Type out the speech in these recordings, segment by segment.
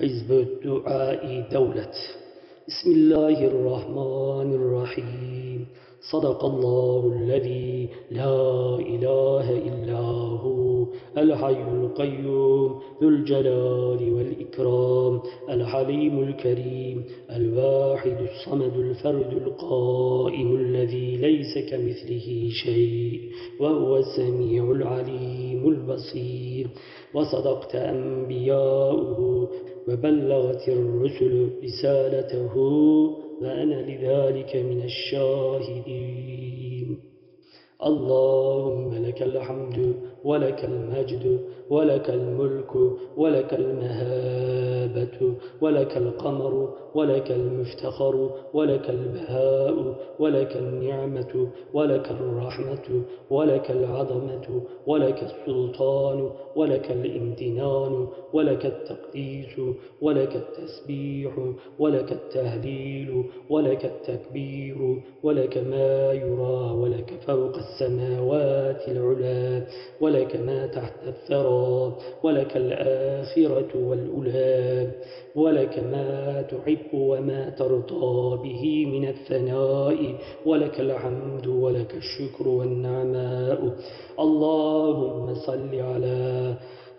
حزب الدعاء دولة. بسم الله الرحمن الرحيم. صدق الله الذي لا إله إلا هو الحي القيوم ذو الجلال والإكرام الحليم الكريم الواحد الصمد الفرد القائم الذي ليس كمثله شيء وهو السميع العليم البصير. وصدقت أنبياؤه وبلغت الرسل رسالته وأنا لذلك من الشاهدين. اللهم لك الحمد ولك المجد ولك الملك ولك المهابة ولك القمر ولك المفتخر ولك البهاء ولك النعمة ولك الرحمة ولك العظمة ولك السلطان ولك الامتنان ولك التقديس ولك التسبيح ولك التهليل ولك التكبير ولك ما يرى ولك فوق السماوات العلا ولك ما تحت الثرى ولك الآخرة والأولى ولك ما تحب وما ترضى به من الثناء ولك الحمد ولك الشكر والنعماء. اللهم صل على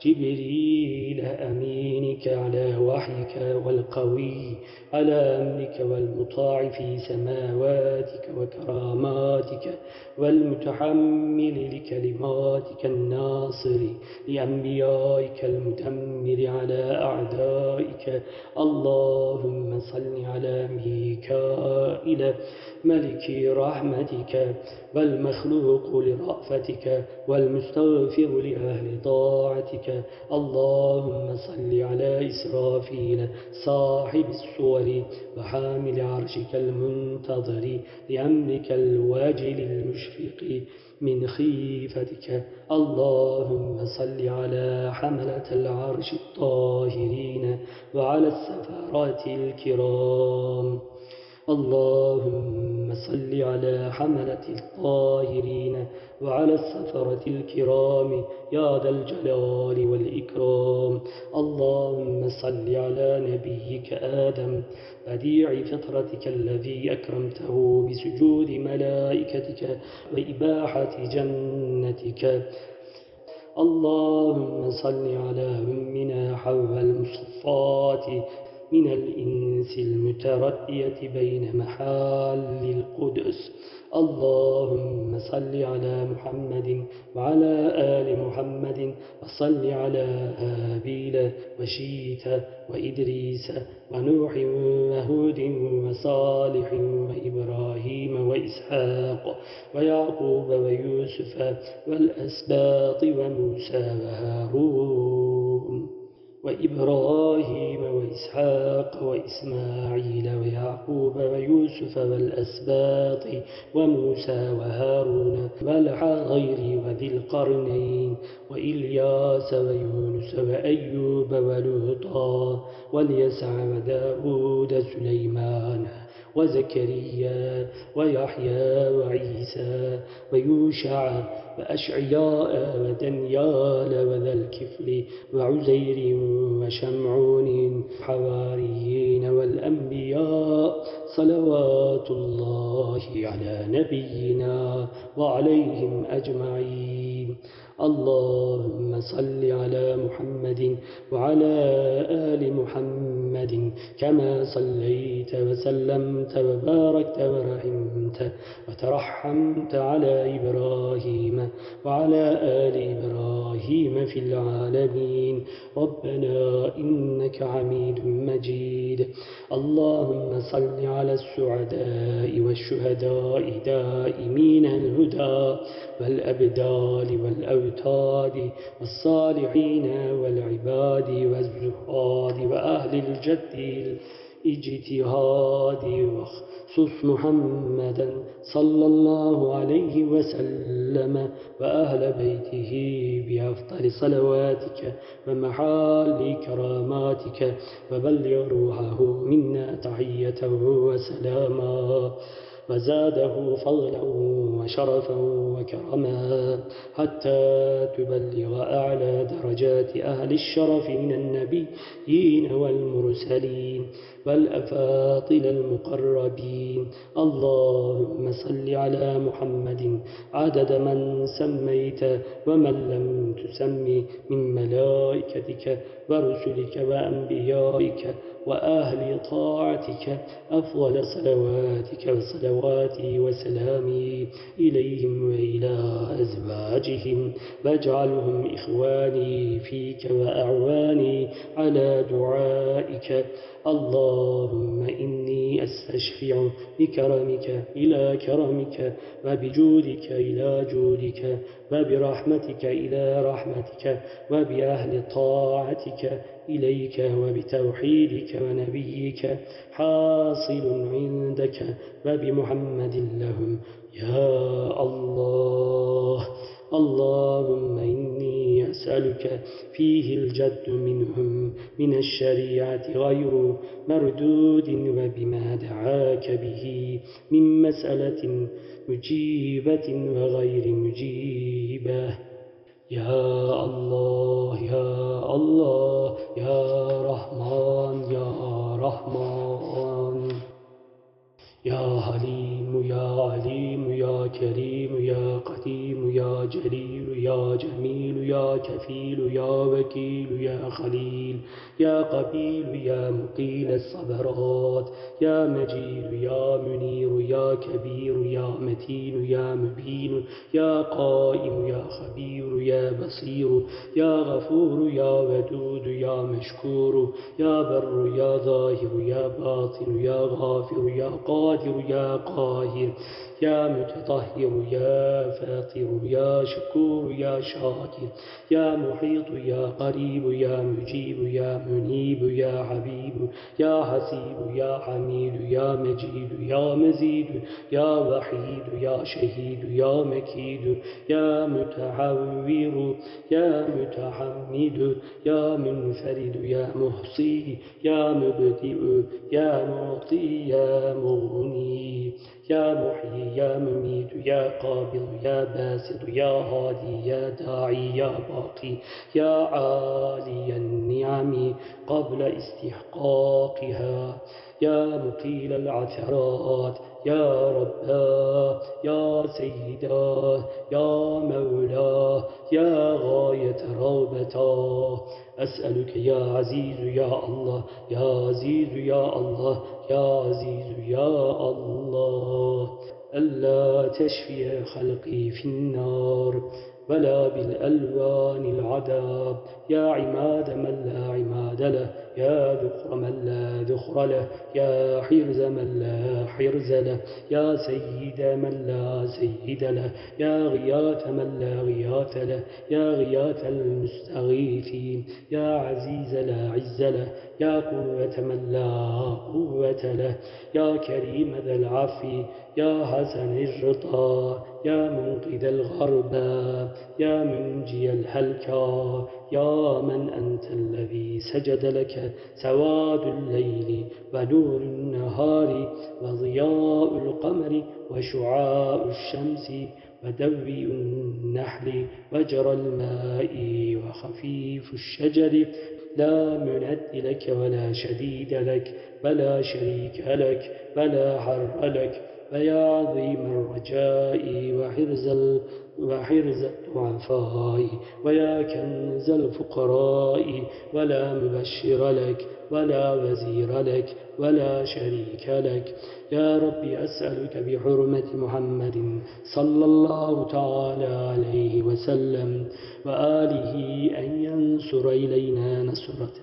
جبريل أمينك على وحيك والقوي على أمرك والمطاع في سماواتك وكراماتك والمتحمل لكلماتك الناصر لأنبيائك المدمر على أعدائك. اللهم صل على ميكائيل ملك رحمتك والمخلوق لرأفتك والمستغفر لأهل طاعتك. اللهم صل على إسرافيل صاحب الصور وحامل عرشك المنتظر لأمرك الواجل المشفق. من خيفتك اللهم صل على حملة العرش الطاهرين وعلى السفارات الكرام. اللهم صل على حملة الطاهرين وعلى السفرة الكرام يا ذا الجلال والإكرام. اللهم صل على نبيك آدم بديع فطرتك الذي أكرمته بسجود ملائكتك وإباحة جنتك. اللهم صل على أمنا حواء المصفات من الإنس المتردية بين محال القدس. اللهم صل على محمد وعلى آل محمد وصل على هابيل وشيت وإدريس ونوح وهود وصالح وإبراهيم وإسحاق ويعقوب ويوسف والأسباط وموسى وهارون. وإبراهيم وإسحاق وإسماعيل ويعقوب ويوسف والأسباط وموسى وهارون والحغير وذي القرنين وإلياس ويونس وأيوب ولوطا واليسع وداود سليمان وزكريا ويحيى وعيسى ويوشع وأشعياء ودنيال وذا الكفل وعزير وشمعون حواريين والأنبياء صلوات الله على نبينا وعليهم أجمعين. اللهم صل على محمد وعلى آل محمد كما صليت وسلمت وباركت ورحمت وترحمت على إبراهيم وعلى آل إبراهيم في العالمين. ربنا إنك حميد مجيد. اللهم صل على السعداء والشهداء دائمين الهدى. والأبدال والأوتاد والصالحين والعباد والزهاد وأهل الجد الاجتهاد. واخصص محمدا صلى الله عليه وسلم وأهل بيته بأفضل صلواتك ومحال كراماتك وبلغ روحه منا تحية وسلاما. وزاده فضلا وشرفا وكرما حتى تبلغ أعلى درجات أهل الشرف من النبيين والمرسلين والأفاضل المقربين. اللهم صل على محمد عدد من سميت ومن لم تسمي من ملائكتك ورسلك وأنبيائك وأهل طاعتك أفضل صلواتك وصلواتي وسلامي إليهم وإلى أزواجهم. واجعلهم إخواني فيك وأعواني على دعائك. اللهم إني أستشفع بكرمك إلى كرمك وبجودك إلى جودك وبرحمتك إلى رحمتك وبأهل طاعتك إليك وبتوحيدك ونبيك حاصل عندك وبمحمد لهم. يا الله اللهم إني أسألك فيه الجد منهم من الشريعة غير مردود وبما دعاك به من مسألة مجيبة وغير مجيبة. كفيل يا وكيل يا خليل يا قبيل يا مقيل الصبرات يا مجيد يا منير يا كبير يا متين يا مبين يا قائم يا خبير يا بصير يا غفور يا ودود يا مشكور يا بر يا ظاهر يا باطن يا غافر يا قادر يا قاهر يا متطهر يا فاطر يا شكور يا شاكر يا محيط يا قريب يا مجيب يا منيب يا حبيب يا حسيب يا حميد يا مجيد يا مزيد يا وحيد يا شهيد يا مكيد يا متعور يا متحمد يا منفرد يا محصي يا مبدئ يا معطي يا مغني يا محيي يا مميت يا قابض يا باسط يا هادي يا داعي يا باقي يا عالي النعم قبل استحقاقها. يا مقيل العثرات يا ربا يا سيدا يا مولا يا غاية روبتا أسألك يا عزيز يا الله يا عزيز يا الله يا عزيز يا الله. ألا تشفي خلقي في النار ولا بالألوان العذاب. يا عماد من لا عماد له يا ذخر من لا ذخر له يا حرز من لا حرز له يا سيد من لا سيد له يا غياث من لا غياث له يا غياث المستغيثين يا عزيز لا عز له يا قوة من لا قوة له يا كريم ذا العفو يا حسن الرضا يا منقذ الغربى يا منجي الهلكى يا من أنت الذي سجد لك سواد الليل ونور النهار وضياء القمر وشعاع الشمس ودوي النحل وجرى الماء وخفيف الشجر. لا مند لك ولا شديد لك ولا شريك لك ولا حر لك. فيا عظيم الرجاء وحرز وحرز الضعفاء ويا كنز الفقراء ولا مبشر لك ولا وزير لك ولا شريك لك. يا رب أسألك بحرمة محمد صلى الله تعالى عليه وسلم وآله أن ينصر إلينا نصرته.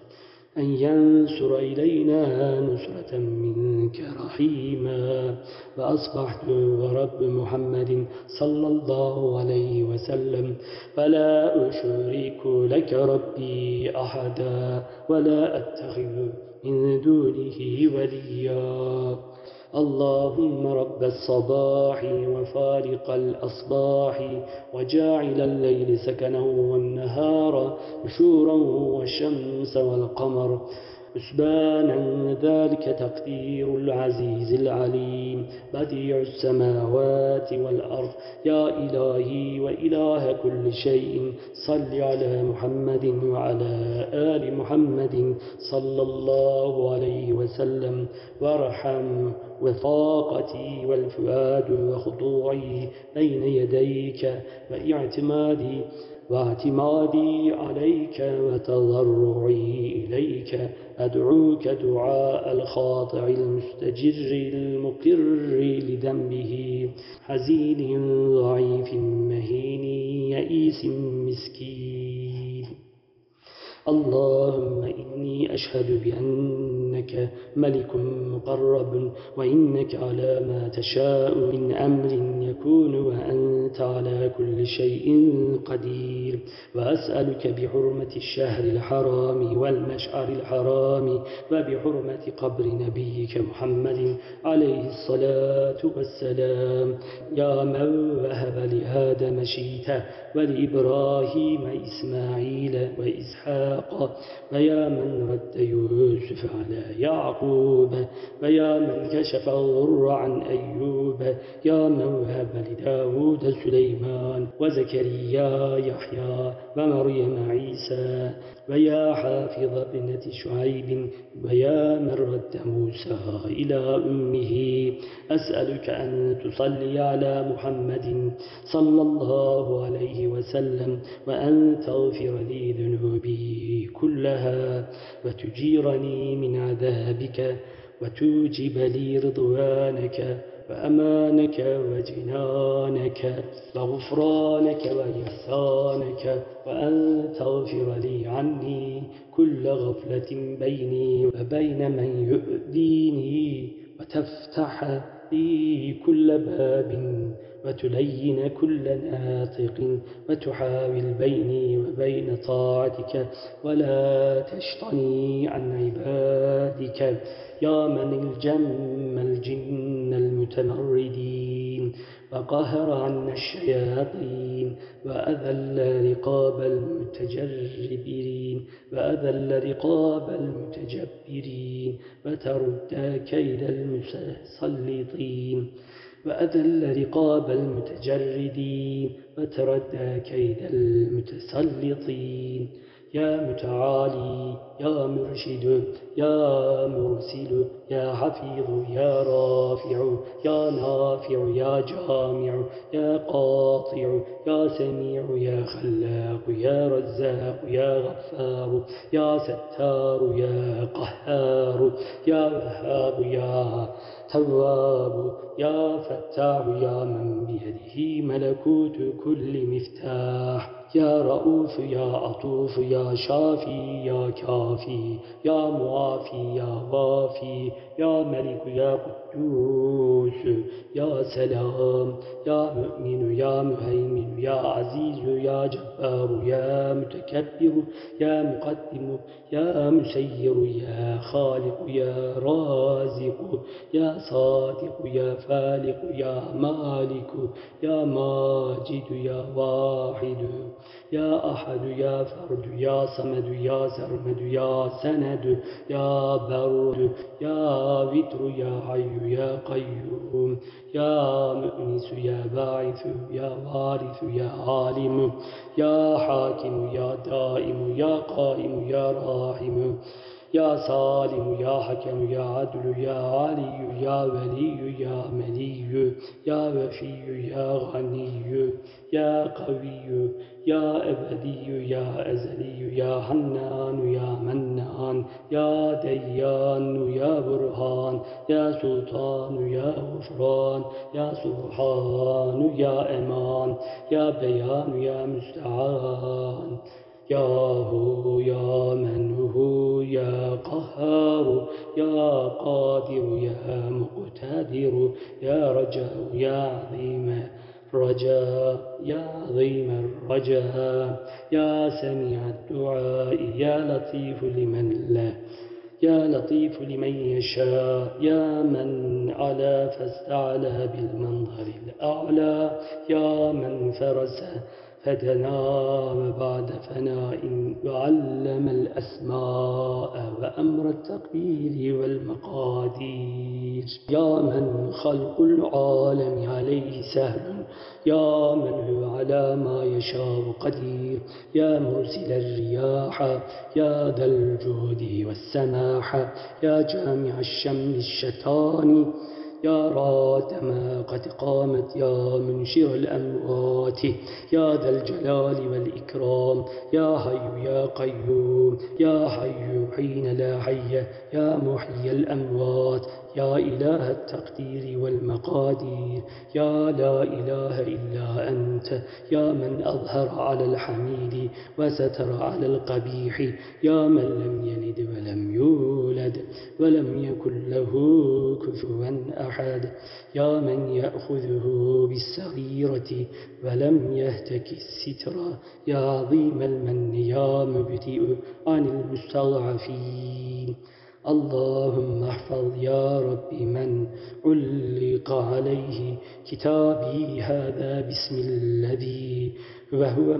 أن ينصر إلينا نصرة منك رحيما. فأصبحت ورب محمد صلى الله عليه وسلم. فلا أشرك لك ربي أحدا ولا أتخذ من دونه وليا. اللهم رب الصباح وفارق الأصباح وجاعل الليل سكنا والنهار نشورا والشمس والقمر حسبانا ذلك تقدير العزيز العليم بديع السماوات والأرض يا إلهي وإله كل شيء صل على محمد وعلى آل محمد صلى الله عليه وسلم وارحم وطاقتي والفؤاد وخضوعي بين يديك واعتمادي واعتمادي عليك وتضرعي إليك. أدعوك دعاء الخاطع المستجر المقر لذنبه. حزين ضعيف مهين يئيس مسكين. اللهم إني أشهد بأنك ملك مقرب وإنك على ما تشاء من أمر يكون وأنت على كل شيء قدير وأسألك بحرمة الشهر الحرام والمشعر الحرام وبحرمة قبر نبيك محمد عليه الصلاة والسلام يا من وهب لآدم شيته ولإبراهيم إسماعيل وإسحاق ويا من رد يوسف على يعقوب ويا من كشف الضر عن أيوب يا من وهب لداود سليمان وزكريا يحيى ومريم عيسى ويا حافظ ابنة شعيب ويا من رد موسى إلى أمه أسألك أن تصلي على محمد صلى الله عليه وسلم وأن تغفر لي ذنوبي. كلها وتجيرني من عذابك وتوجب لي رضوانك وأمانك وجنانك وغفرانك وإحسانك وأن تغفر لي عني كل غفلة بيني وبين من يؤذيني وتفتح لي كل باب وتلين كل ناطق وتحاول بيني وبين طاعتك ولا تشطني عن عبادك. يا من الجم الجن المتمردين وقهر عنا الشياطين وأذل رقاب المتجربين وأذل رقاب المتجبرين وترد كيد المسلطين وأذل رقاب المتجردين وترد كيد المتسلطين. يا متعالي يا مرشد يا مرسل يا حفيظ يا رافع يا نافع يا جامع يا قاطع يا سميع يا خلاق يا رزاق يا غفار يا ستار يا قهار يا وهاب يا تواب يا فتاح يا من بيده ملكوت كل مفتاح. يا رؤوف يا عطوف يا شافي يا كافي يا معافي يا وافي يا ملك يا قدوس يا سلام. يا مؤمن يا مهيمن يا عزيز يا جبار يا متكبر يا مقدم يا مسير يا خالق يا رازق يا صادق يا فالق يا مالك يا ماجد يا واحد يا أحد يا فرد يا صمد يا سرمد يا سند يا برد يا وتر يا حي يا قيوم يا مؤنس يا باعث يا وارث يا عالم يا حاكم يا دائم يا قائم يا راحم. يا صالم يا حكم يا عدل يا علي يا ولي يا ملي يا وفي يا غني يا قوي يا أبدي يا أزلي يا حنان يا منان يا ديان يا برهان يا سلطان يا غفران يا سبحان يا أمان يا بيان يا مستعان يا هو يا من هو يا قهار يا قادر يا مقتدر يا رجاء يا عظيم رجاء يا عظيم الرجاء يا سميع الدعاء يا لطيف لمن لا يا لطيف لمن يشاء يا من على فاستعلى بالمنظر الأعلى يا من فرس فدنا وبعد فناء وعلم الأسماء وأمر التقدير والمقادير. يا من خلق العالم عليه سهل يا من هو على ما يشاء قدير. يا مرسل الرياح يا ذا الجود والسماح يا جامع الشمل الشتان. يا راد ما قد قامت يا منشر الأموات يا ذا الجلال والإكرام يا حي يا قيوم يا حي حين لا حي يا محيي الأموات يا إله التقدير والمقادير يا لا إله إلا أنت يا من أظهر على الحميد وستر على القبيح يا من لم يلد ولم يولد ولم يكن له كفوا أحد يا من يأخذه بالصغيرة ولم يهتك الستر يا عظيم المن يا مبتئ عن المستضعفين. اللهم احفظ يا رب من علق عليه كتابي هذا بسم الذي وهو.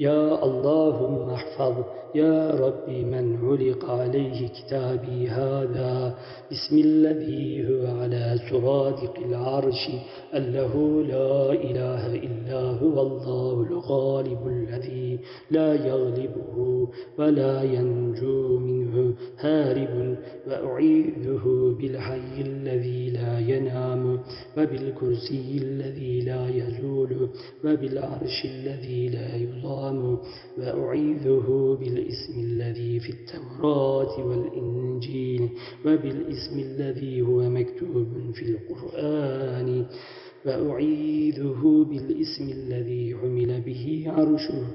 يا اللهم احفظ يا رب من علق عليه كتابي هذا بسم الذي هو على سرادق العرش أنه لا إله إلا هو الله الغالب الذي لا يغلبه ولا ينجو منه هارب وأعيذه بالحي الذي لا ينام وبالكرسي الذي لا يزول وبالعرش الذي لا يضام وأعيذه بالاسم الذي في التوراة والإنجيل وبالاسم الذي هو مكتوب في القرآن. وأعيذه بالاسم الذي عمل به عرشه.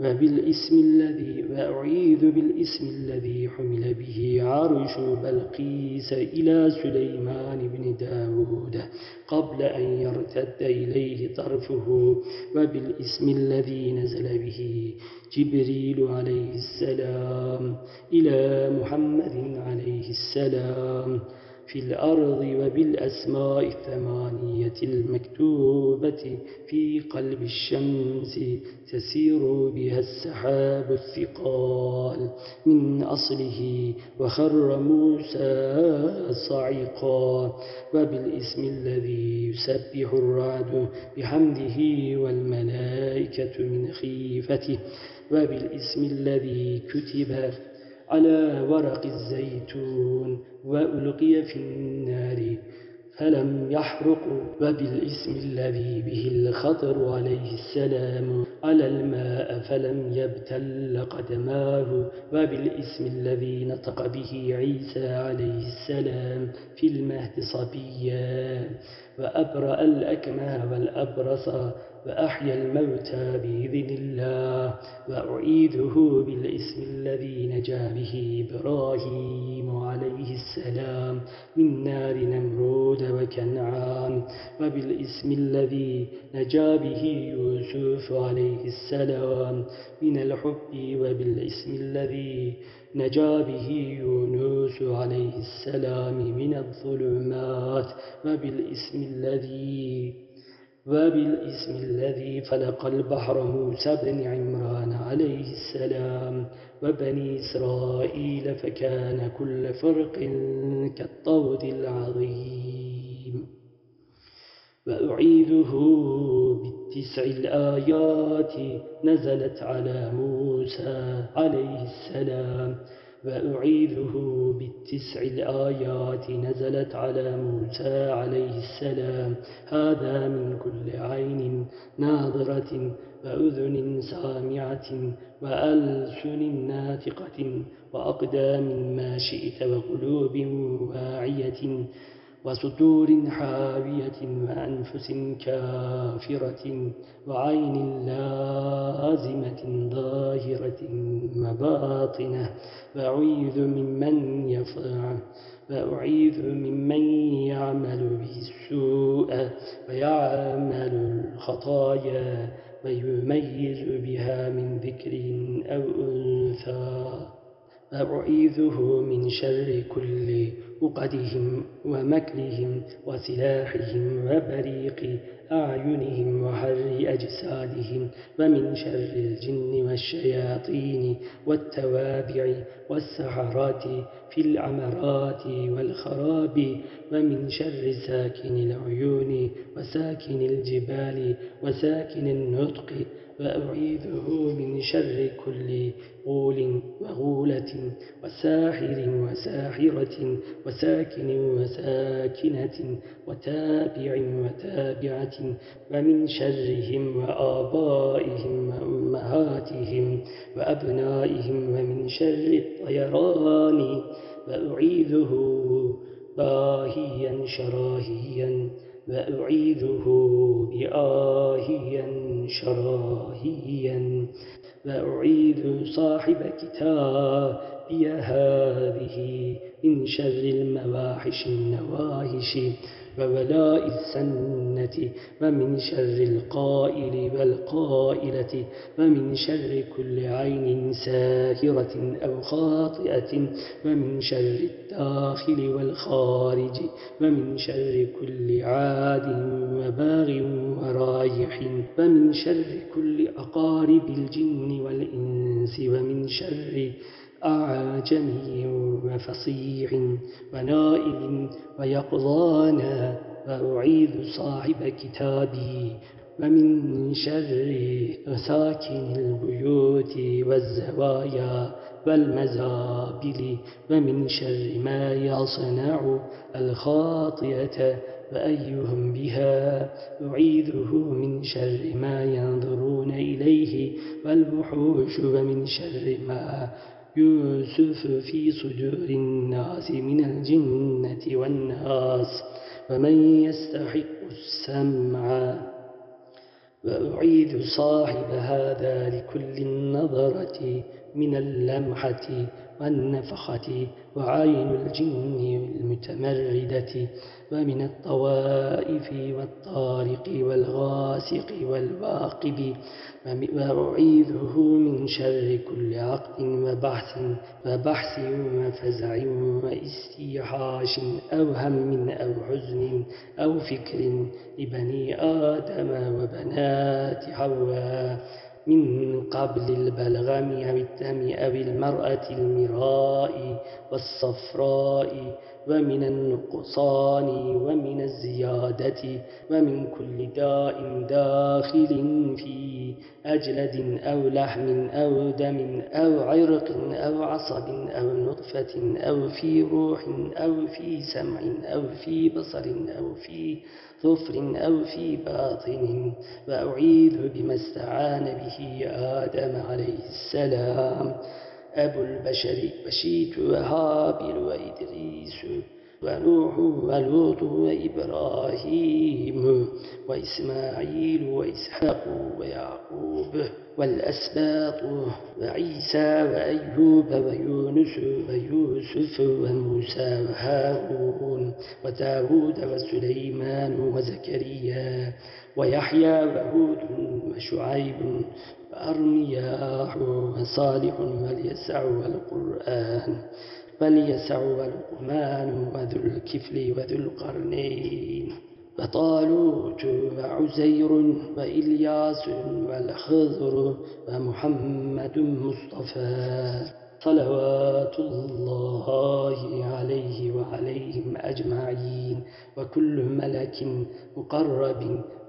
وبالاسم الذي وأعيذ بالاسم الذي حمل به عرش بلقيس إلى سليمان بن داود قبل أن يرتد إليه طرفه وبالاسم الذي نزل به جبريل عليه السلام إلى محمد عليه السلام. في الأرض وبالأسماء الثمانية المكتوبة في قلب الشمس تسير بها السحاب الثقال من أصله وخر موسى صعقا وبالاسم الذي يسبح الرعد بحمده والملائكة من خيفته وبالاسم الذي كتب على ورق الزيتون وألقي في النار. فلم يحرق وبالاسم الذي به الخطر عليه السلام على الماء فلم يبتل قدماه وبالاسم الذي نطق به عيسى عليه السلام في المهد صبيا وأبرأ الأكمى والأبرص وأحيا الموتى بإذن الله وأعيده بالاسم الذي نجا به إبراهيم. عليه السلام. من نار نمرود وكنعان. وبالاسم الذي نجا به يوسف عليه السلام. من الحب وبالاسم الذي نجا به يونس عليه السلام. من الظلمات وبالاسم الذي وبالاسم الذي فلق البحر موسى بن عمران عليه السلام وبني إسرائيل فكان كل فرق كالطود العظيم. وأعيده بالتسع الآيات نزلت على موسى عليه السلام وأعيذه بالتسع الآيات نزلت على موسى عليه السلام. هذا من كل عين ناظرة وأذن سامعة وألسن ناتقة وأقدام ما شئت وقلوب واعية. وصدور حاوية وأنفس كافرة وعين لازمة ظاهرة وباطنة وأعيذ ممن يفعل وأعيذ ممن يعمل به السوء ويعمل الخطايا ويميز بها من ذكر أو أنثى. وأعيذه من شر كل عقدهم ومكرهم وسلاحهم وبريق أعينهم وحر أجسادهم ومن شر الجن والشياطين والتوابع والسحرات في العمرات والخراب ومن شر ساكن العيون وساكن الجبال وساكن النطق وأعيذه من شر كل غول وغولة وساحر وساحرة وساكن وساكنة وتابع وتابعة ومن شرهم وآبائهم وأمهاتهم وأبنائهم ومن شر الطيران وأعيذه باهيا شراهيا وأعيذه بآهيا شراهيا وأعيذ صاحب كتابي هذه من شر المواحش النواهش وولاء السنة ومن شر القائل والقائلة ومن شر كل عين ساهرة أو خاطئة ومن شر الداخل والخارج ومن شر كل عاد وباغ ورايح ومن شر كل أقارب الجن والإنس ومن شر أعجمي وفصيح ونائل ويقظانا وأعيذ صاحب كتابي ومن شر ساكن البيوت والزوايا والمزابل ومن شر ما يصنع الخاطئة وأيهم بها. أعيذه من شر ما ينظرون إليه والوحوش ومن شر ما يوسف في صدور الناس من الجنة والناس ومن يستحق السمع وأعيد صاحب هذا لكل النظرة من اللمحة والنفخة وعين الجن المتمردة ومن الطوائف والطارق والغاسق والواقب وأعيذه من شر كل عقد وبحث وبحث وفزع واستيحاش أو هم أو حزن أو فكر لبني آدم وبنات حواء من قبل البلغم أو الدم أو المرأة المراء والصفراء ومن النقصان ومن الزيادة ومن كل داء داخل في أجلد أو لحم أو دم أو عرق أو عصب أو نطفة أو في روح أو في سمع أو في بصر أو في ظفر أو في باطن وأعيذ بما استعان به آدم عليه السلام. أبو البشر وشيت وهابل وإدريس ونوح ولوط وإبراهيم وإسماعيل وإسحاق ويعقوب والأسباط وعيسى وأيوب ويونس ويوسف وموسى وهارون وداود وسليمان وزكريا ويحيى وهود وشعيب وأرمياح وصالح واليسع والقرآن واليسع والقمان وذو الكفل وذو القرنين وطالوت وعزير وإلياس والخضر ومحمد مصطفى. صلوات الله عليه وعليهم أجمعين وكل ملك مقرب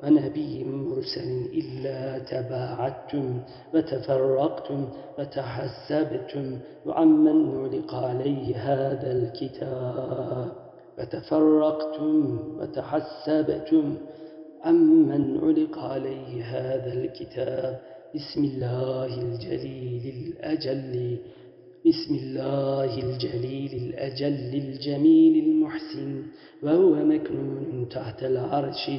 ونبي مرسل إلا تباعدتم وتفرقتم وتحسبتم وعمن علق عليه هذا الكتاب وتفرقتم وتحسبتم عمن علق عليه هذا الكتاب. بسم الله الجليل الأجل. بسم الله الجليل الأجل الجميل المحسن وهو مكنون تحت العرش.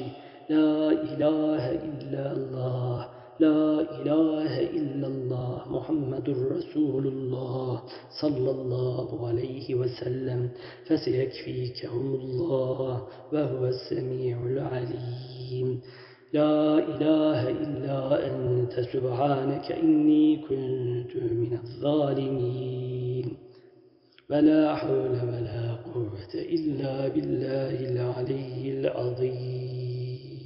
لا إله إلا الله لا إله إلا الله محمد رسول الله صلى الله عليه وسلم. فسيكفيكهم الله وهو السميع العليم. لا إله إلا أنت سبحانك إني كنت من الظالمين. ولا حول ولا قوة إلا بالله العلي العظيم.